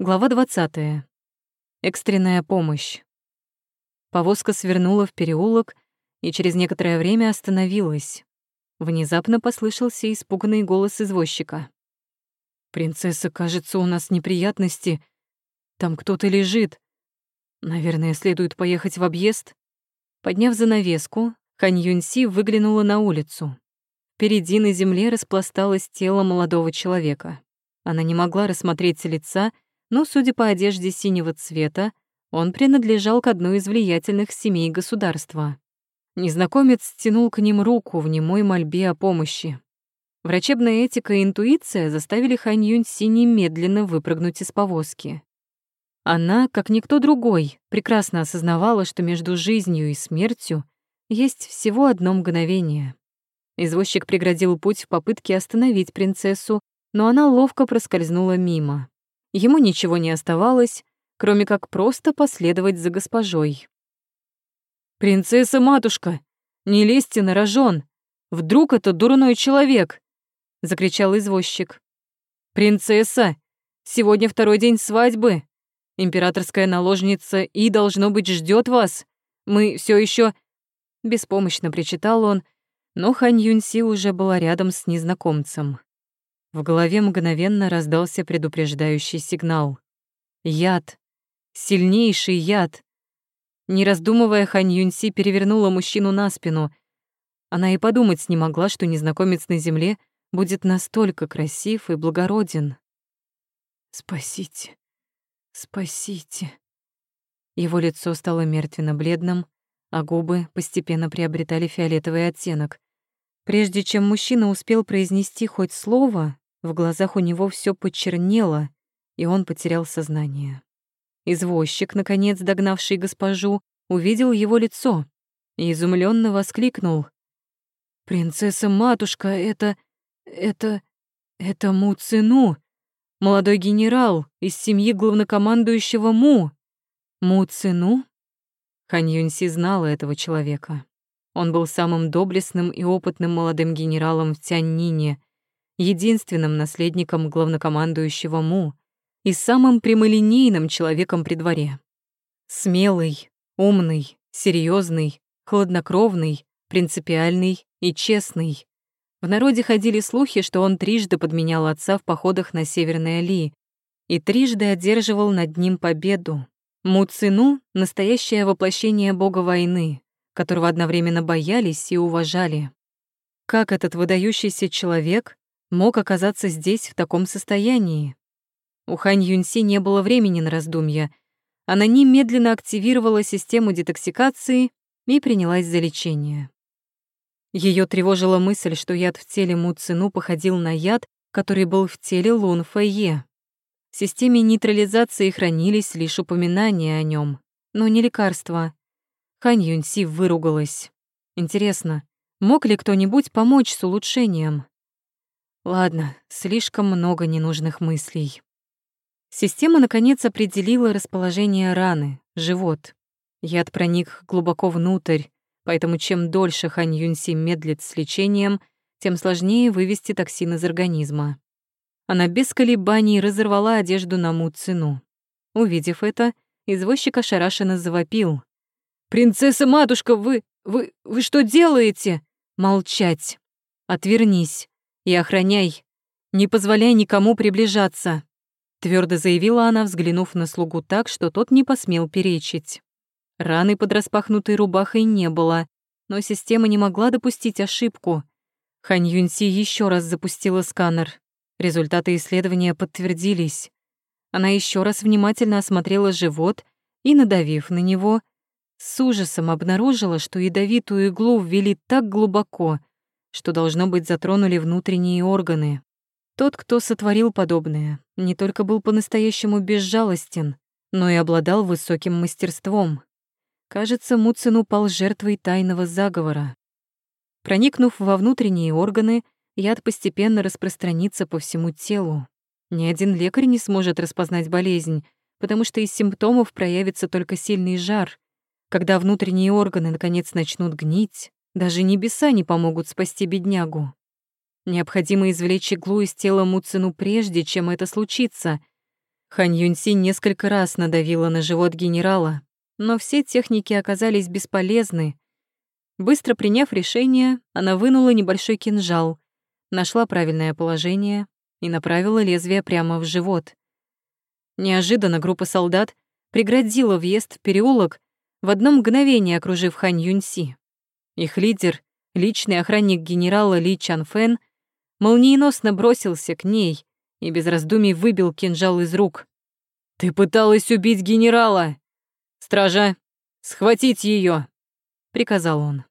Глава 20. Экстренная помощь. Повозка свернула в переулок и через некоторое время остановилась. Внезапно послышался испуганный голос извозчика. «Принцесса, кажется, у нас неприятности. Там кто-то лежит. Наверное, следует поехать в объезд?» Подняв занавеску, Хань Юньси выглянула на улицу. Впереди на земле распласталось тело молодого человека. Она не могла рассмотреть лица, но, судя по одежде синего цвета, он принадлежал к одной из влиятельных семей государства. Незнакомец стянул к ним руку в немой мольбе о помощи. Врачебная этика и интуиция заставили Хань Юньси немедленно выпрыгнуть из повозки. Она, как никто другой, прекрасно осознавала, что между жизнью и смертью есть всего одно мгновение. Извозчик преградил путь в попытке остановить принцессу, но она ловко проскользнула мимо. Ему ничего не оставалось, кроме как просто последовать за госпожой. «Принцесса-матушка, не лезьте на рожон! Вдруг это дурной человек!» — закричал извозчик. «Принцесса, сегодня второй день свадьбы. Императорская наложница и, должно быть, ждет вас. Мы все еще...» Беспомощно причитал он, но Хань Юньси уже была рядом с незнакомцем. В голове мгновенно раздался предупреждающий сигнал. Яд. Сильнейший яд. Не раздумывая, Хань Юньси перевернула мужчину на спину. Она и подумать не могла, что незнакомец на земле будет настолько красив и благороден. «Спасите, спасите». Его лицо стало мертвенно-бледным, а губы постепенно приобретали фиолетовый оттенок. Прежде чем мужчина успел произнести хоть слово, в глазах у него все почернело, и он потерял сознание. Извозчик, наконец догнавший госпожу, увидел его лицо и изумленно воскликнул. «Принцесса-матушка, это... это... это Му-Цину, молодой генерал из семьи главнокомандующего Му. Му-Цину?» Хань Юньси знала этого человека. Он был самым доблестным и опытным молодым генералом в Тяньнине, единственным наследником главнокомандующего Му, и самым прямолинейным человеком при дворе. Смелый, умный, серьезный, хладнокровный, принципиальный и честный. В народе ходили слухи, что он трижды подменял отца в походах на Северной Али и трижды одерживал над ним победу. Муцину — настоящее воплощение бога войны, которого одновременно боялись и уважали. Как этот выдающийся человек мог оказаться здесь в таком состоянии? У Хань Юньси не было времени на раздумья. Она немедленно активировала систему детоксикации и принялась за лечение. Ее тревожила мысль, что яд в теле Му Цину походил на яд, который был в теле Лун Фэйе. В системе нейтрализации хранились лишь упоминания о нем, но не лекарства. Хань Юньси выругалась. Интересно, мог ли кто-нибудь помочь с улучшением? Ладно, слишком много ненужных мыслей. Система, наконец, определила расположение раны, живот. Яд проник глубоко внутрь, поэтому чем дольше Хань Юньси медлит с лечением, тем сложнее вывести токсин из организма. Она без колебаний разорвала одежду на Му Цину. Увидев это, извозчик ошарашенно завопил. «Принцесса-матушка, вы... вы... вы что делаете?» «Молчать! Отвернись и охраняй! Не позволяй никому приближаться!» Твердо заявила она, взглянув на слугу так, что тот не посмел перечить. Раны под распахнутой рубахой не было, но система не могла допустить ошибку. Хань Юньси еще раз запустила сканер. Результаты исследования подтвердились. Она еще раз внимательно осмотрела живот и, надавив на него, с ужасом обнаружила, что ядовитую иглу ввели так глубоко, что, должно быть, затронули внутренние органы. Тот, кто сотворил подобное, не только был по-настоящему безжалостен, но и обладал высоким мастерством. Кажется, Муцин упал жертвой тайного заговора. Проникнув во внутренние органы, яд постепенно распространится по всему телу. Ни один лекарь не сможет распознать болезнь, потому что из симптомов проявится только сильный жар. Когда внутренние органы наконец начнут гнить, даже небеса не помогут спасти беднягу. Необходимо извлечь иглу из тела Муцину прежде, чем это случится. Хань Юньси несколько раз надавила на живот генерала, но все техники оказались бесполезны. Быстро приняв решение, она вынула небольшой кинжал, нашла правильное положение и направила лезвие прямо в живот. Неожиданно группа солдат преградила въезд в переулок, в одно мгновение окружив Хань Юньси. Их лидер, личный охранник генерала Ли Чан Фэн, молниеносно бросился к ней и без раздумий выбил кинжал из рук. «Ты пыталась убить генерала! Стража, схватить ее! приказал он.